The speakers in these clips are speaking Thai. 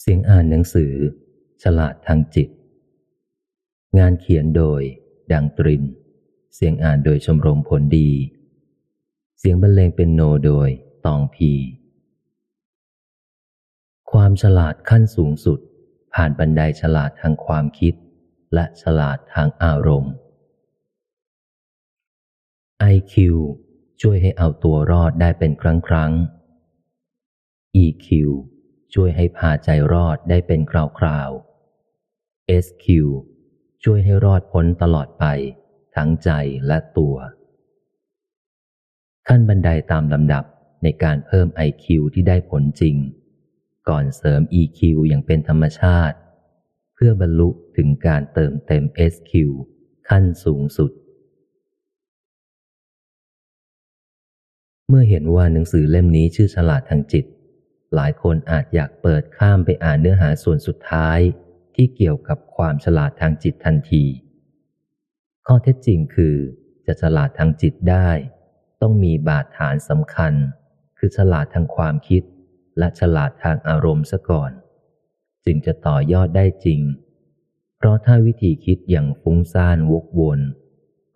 เสียงอ่านหนังสือ ฉลาดทางจิต งานเขียนโดย ดังตริน เสียงอ่านโดยชมรมผลดี เสียงบรรเลงเป็นโนโดยตองพี ความฉลาดขั้นสูงสุด ผ่านบันไดฉลาดทางความคิด และฉลาดทางอารมณ์ IQ ช่วยให้เอาตัวรอดได้เป็นครั้งครั้ง EQ ช่วยให้พาใจรอดได้เป็นคราวคราว SQ ช่วยให้รอดพ้นตลอดไป ทั้งใจและตัว ขั้นบันไดตามลำดับในการเพิ่ม IQ ที่ได้ผลจริง ก่อนเสริม EQ อย่างเป็นธรรมชาติ เพื่อบรรลุถึงการเติมเต็ม SQ ขั้นสูงสุด เมื่อเห็นว่าหนังสือเล่มนี้ชื่อฉลาดทางจิต หลายคนอาจอยากเปิดข้ามไปอ่านเนื้อหาส่วนสุดท้ายที่เกี่ยวกับความฉลาดทางจิตทันที ข้อเท็จจริงคือ จะฉลาดทางจิตได้ ต้องมีบาดฐานสำคัญ คือฉลาดทางความคิด และฉลาดทางอารมณ์ซะก่อน จึงจะต่อยอดได้จริง เพราะถ้าวิธีคิดอย่างฟุ้งซ่านวกวน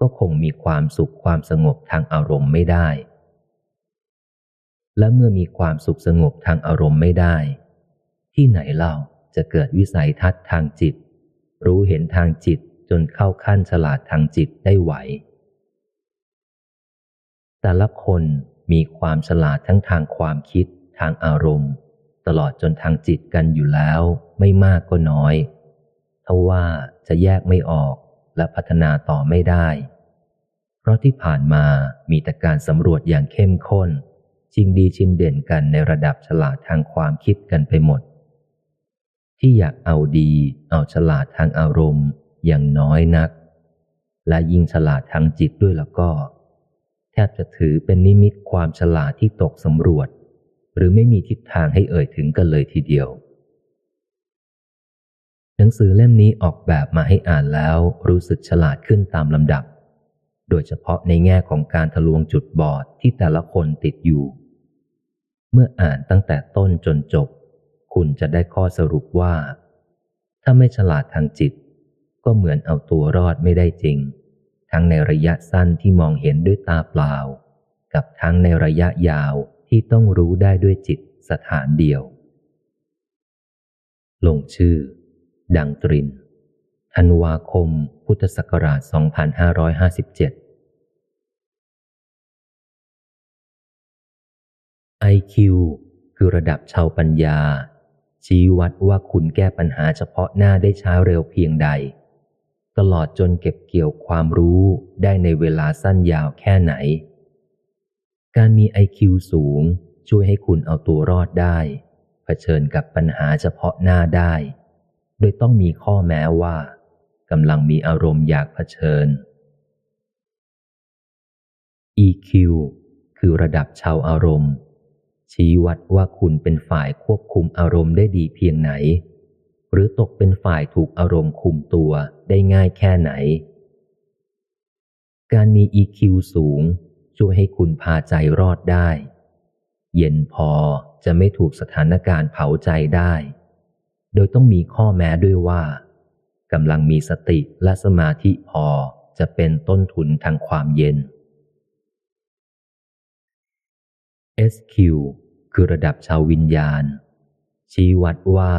ก็คงมีความสุขความสงบทางอารมณ์ไม่ได้ และเมื่อมีความสุขสงบทางอารมณ์ไม่ได้ ที่ไหนเล่าจะเกิดวิสัยทัศน์ทางจิต รู้เห็นทางจิตจนเข้าขั้นฉลาดทางจิตได้ไหว แต่ละคนมีความฉลาดทั้งทางความคิดทางอารมณ์ ตลอดจนทางจิตกันอยู่แล้วไม่มากก็น้อยทว่าจะแยกไม่ออกและพัฒนาต่อไม่ได้ เพราะที่ผ่านมามีแต่การสำรวจอย่างเข้มข้น ชิงดีชิงเด่นกันในระดับฉลาดทางความคิดกันไปหมด ที่อยากเอาดี เอาฉลาดทางอารมณ์อย่างน้อยนัก และยิ่งฉลาดทางจิตด้วยแล้วก็ แทบจะถือเป็นนิมิตความฉลาดที่ตกสำรวจ หรือไม่มีทิศทางให้เอ่ยถึงกันเลยทีเดียว หนังสือเล่มนี้ออกแบบมาให้อ่านแล้วรู้สึกฉลาดขึ้นตามลำดับโดยเฉพาะในแง่ของการทะลวงจุดบอดที่แต่ละคนติดอยู่ เมื่ออ่านตั้งแต่ต้นจนจบ คุณจะได้ข้อสรุปว่า ถ้าไม่ฉลาดทางจิต ก็เหมือนเอาตัวรอดไม่ได้จริง ทั้งในระยะสั้นที่มองเห็นด้วยตาเปล่า กับทั้งในระยะยาวที่ต้องรู้ได้ด้วยจิตสถานเดียว ลงชื่อ ดังตรินธันวาคม พุทธศักราช 2557 IQ คือระดับชาวปัญญา ชี้วัดว่าคุณแก้ปัญหาเฉพาะหน้าได้ช้าเร็วเพียงใด ตลอดจนเก็บเกี่ยวความรู้ได้ในเวลาสั้นยาวแค่ไหน การมี IQ สูงช่วยให้คุณเอาตัวรอดได้ เผชิญกับปัญหาเฉพาะหน้าได้ โดยต้องมีข้อแม้ว่ากำลังมีอารมณ์อยากเผชิญ EQ คือระดับชาวอารมณ์ ชี้วัดว่าคุณเป็นฝ่ายควบคุมอารมณ์ได้ดีเพียงไหน หรือตกเป็นฝ่ายถูกอารมณ์คุมตัวได้ง่ายแค่ไหน การมี EQ สูง ช่วยให้คุณพาใจรอดได้ เย็นพอจะไม่ถูกสถานการณ์เผาใจได้ โดยต้องมีข้อแม้ด้วยว่ากำลังมีสติและสมาธิพอจะเป็นต้นทุนทางความเย็น SQ คือระดับชาววิญญาณ ชี้วัดว่า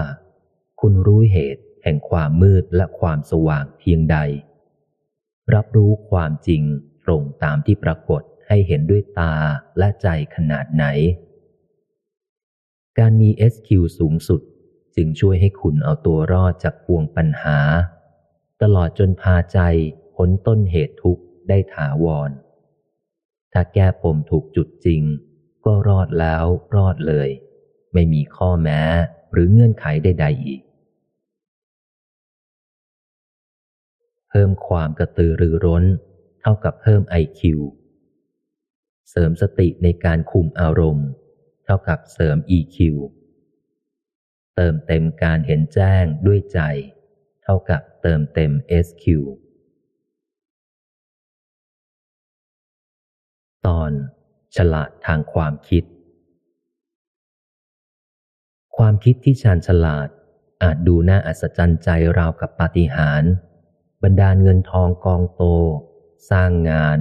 คุณรู้เหตุแห่งความมืดและความสว่างเพียงใด รับรู้ความจริงตรงตามที่ปรากฏให้เห็นด้วยตาและใจขนาดไหน การมี SQ สูงสุดจึงช่วยให้คุณเอาตัวรอดจากพวงปัญหา ตลอดจนพาใจพ้นต้นเหตุทุกข์ได้ถาวร ถ้าแก้ปมถูกจุดจริง ก็รอดแล้วรอดเลย ไม่มีข้อแม้หรือเงื่อนไขใดๆอีก เพิ่มความกระตือรือร้น เท่ากับเพิ่มไอคิวเสริมสติในการคุมอารมณ์ เท่ากับเสริม EQ เติมเต็มการเห็นแจ้งด้วยใจ เท่ากับเติมเต็ม SQ ตอน ฉลาดทางความคิด ความคิดที่ชาญฉลาด อาจดูน่าอัศจรรย์ใจราวกับปาฏิหาริย์บรรดาเงินทองกองโต สร้างงาน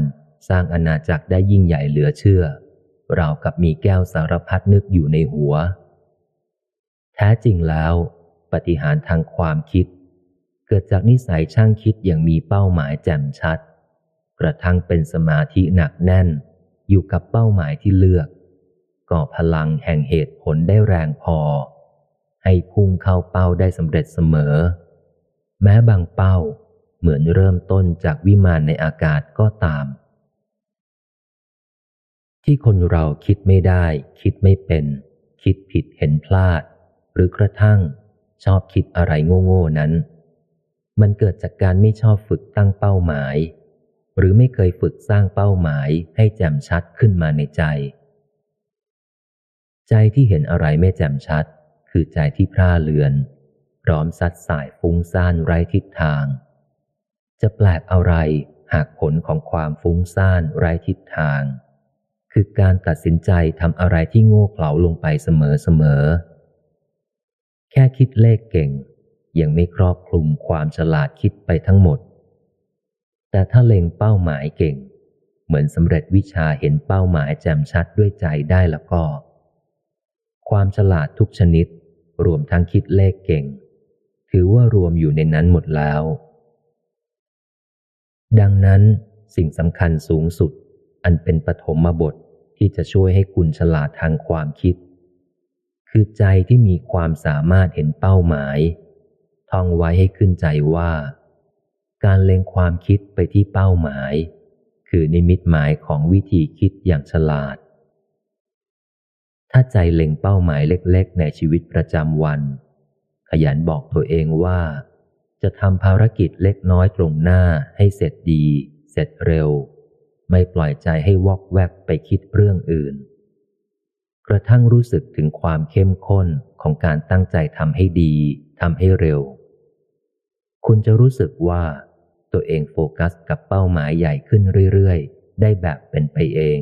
สร้างอาณาจักรได้ยิ่งใหญ่เหลือเชื่อ ราวกับมีแก้วสารพัดนึกอยู่ในหัว แท้จริงแล้ว ปฏิหารทางความคิด เกิดจากนิสัยช่างคิดอย่างมีเป้าหมายแจ่มชัด กระทั่งเป็นสมาธิหนักแน่น อยู่กับเป้าหมายที่เลือก ก่อพลังแห่งเหตุผลได้แรงพอ ให้พุ่งเข้าเป้าได้สำเร็จเสมอ แม้บางเป้าเหมือนเริ่มต้นจากวิมานในอากาศก็ตาม ที่คนเราคิดไม่ได้ คิดไม่เป็น คิดผิดเห็นพลาด หรือกระทั่งชอบคิดอะไรโง่ๆนั้น มันเกิดจากการไม่ชอบฝึกตั้งเป้าหมาย หรือไม่เคยฝึกสร้างเป้าหมายให้แจ่มชัดขึ้นมาในใจ ใจที่เห็นอะไรไม่แจ่มชัด คือใจที่พร่าเลือน พร้อมซัดสายฟุ้งซ่านไร้ทิศทาง จะแปลกอะไรหากผลของความฟุ้งซ่านไร้ทิศทาง คือการตัดสินใจทำอะไรที่โง่เขลาลงไปเสมอๆแค่คิดเลขเก่ง ยังไม่ครอบคลุมความฉลาดคิดไปทั้งหมด แต่ถ้าเล็งเป้าหมายเก่ง เหมือนสำเร็จวิชาเห็นเป้าหมายแจ่มชัดด้วยใจได้แล้วก็ ความฉลาดทุกชนิด รวมทั้งคิดเลขเก่ง ถือว่ารวมอยู่ในนั้นหมดแล้ว ดังนั้นสิ่งสำคัญสูงสุด อันเป็นปฐมบทที่จะช่วยให้คุณฉลาดทางความคิด คือใจที่มีความสามารถเห็นเป้าหมาย ท่องไว้ให้ขึ้นใจว่า การเล็งความคิดไปที่เป้าหมาย คือนิมิตหมายของวิธีคิดอย่างฉลาด ถ้าใจเล็งเป้าหมายเล็กๆ ในชีวิตประจำวัน ขยันบอกตัวเองว่า จะทำภารกิจเล็กน้อยตรงหน้าให้เสร็จดี เสร็จเร็ว ไม่ปล่อยใจให้วอกแวกไปคิดเรื่องอื่น กระทั่งรู้สึกถึงความเข้มข้นของการตั้งใจทำให้ดีทำให้เร็วคุณจะรู้สึกว่า ตัวเองโฟกัสกับเป้าหมายใหญ่ขึ้นเรื่อยๆ ได้แบบเป็นไปเอง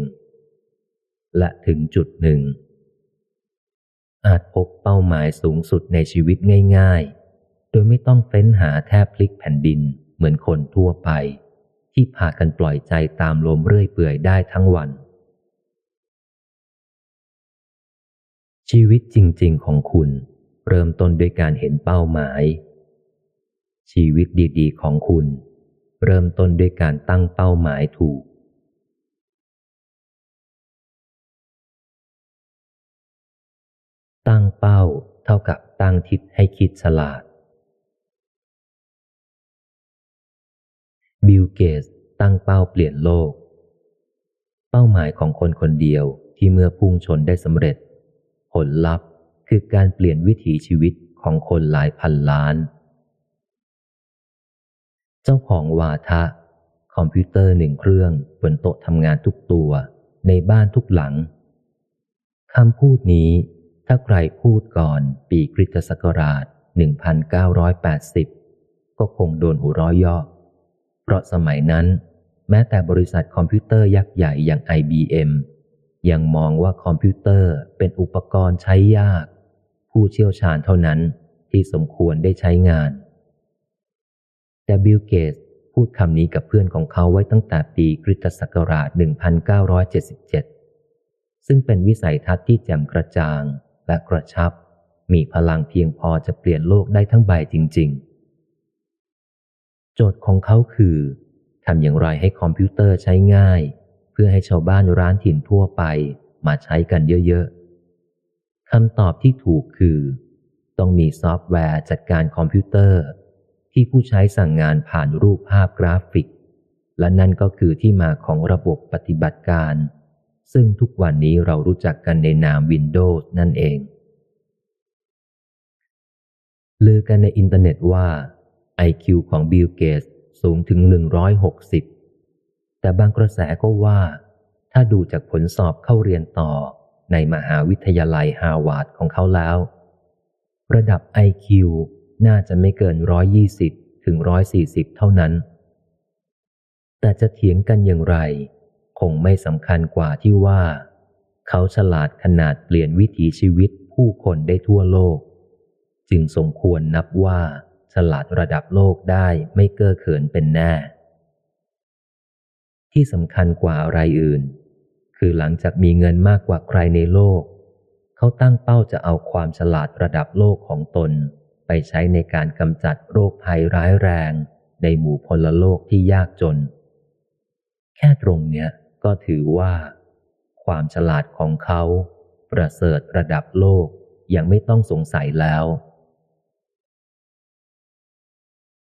และถึงจุดหนึ่ง อาจพบเป้าหมายสูงสุดในชีวิตง่าย ๆ โดยไม่ต้องเฟ้นหาแทบพลิกแผ่นดินเหมือนคนทั่วไป ที่พากันปล่อยใจตามลมเรื่อยเปื่อยได้ทั้งวัน ชีวิตจริง ๆ ของคุณ เริ่มต้นด้วยการเห็นเป้าหมายชีวิตดี ๆ ของคุณ เริ่มต้นด้วยการตั้งเป้าหมายถูก ตั้งเป้าเท่ากับตั้งทิศให้คิดฉลาด บิลเกตส์ตั้งเป้าเปลี่ยนโลก เป้าหมายของคนคนเดียวที่เมื่อพุ่งชนได้สำเร็จ ผลลัพธ์คือการเปลี่ยนวิถีชีวิตของคนหลายพันล้าน เจ้าของวาทะ คอมพิวเตอร์หนึ่งเครื่องบนโต๊ะทำงานทุกตัวในบ้านทุกหลังคำพูดนี้ถ้าใครพูดก่อนปีคริสตศักราช 1980 ก็คงโดนหัวเราะเยาะ เพราะสมัยนั้น แม้แต่บริษัทคอมพิวเตอร์ยักษ์ใหญ่อย่าง IBM ยังมองว่าคอมพิวเตอร์เป็นอุปกรณ์ใช้ยาก ผู้เชี่ยวชาญเท่านั้นที่สมควรได้ใช้งาน แต่บิลเกตส์พูดคำนี้กับเพื่อนของเขาไว้ตั้งแต่ปีคริสตศักราช 1977 ซึ่งเป็นวิสัยทัศน์ที่แจ่มกระจ่างและกระชับ มีพลังเพียงพอจะเปลี่ยนโลกได้ทั้งใบจริง ๆ โจทย์ของเขาคือทำอย่างไรให้คอมพิวเตอร์ใช้ง่าย เพื่อให้ชาวบ้านร้านถิ่นทั่วไปมาใช้กันเยอะ ๆคำตอบที่ถูกคือ ต้องมีซอฟต์แวร์จัดการคอมพิวเตอร์ ที่ผู้ใช้สั่งงานผ่านรูปภาพกราฟิก และนั่นก็คือที่มาของระบบปฏิบัติการ ซึ่งทุกวันนี้เรารู้จักกันในนาม Windows นั่นเอง ลือกันในอินเทอร์เน็ตว่าไอคิวของบิลเกตส์สูงถึง 160 แต่บางกระแสก็ว่า ถ้าดูจากผลสอบเข้าเรียนต่อในมหาวิทยาลัยฮาร์วาร์ดของเขาแล้ว ระดับไอคิว น่าจะไม่เกิน120ถึง140เท่านั้น แต่จะเถียงกันอย่างไร คงไม่สำคัญกว่าที่ว่า เขาฉลาดขนาดเปลี่ยนวิถีชีวิตผู้คนได้ทั่วโลก จึงสมควรนับว่า ฉลาดระดับโลกได้ไม่เก้อเขินเป็นแน่ ที่สำคัญกว่าอะไรอื่น คือหลังจากมีเงินมากกว่าใครในโลก เขาตั้งเป้าจะเอาความฉลาดระดับโลกของตน ไปใช้ในการกำจัดโรคภัยร้ายแรงในหมู่พลโลกที่ยากจน แค่ตรงเนี้ยก็ถือว่า ความฉลาดของเขา ประเสริฐระดับโลกยังไม่ต้องสงสัยแล้ว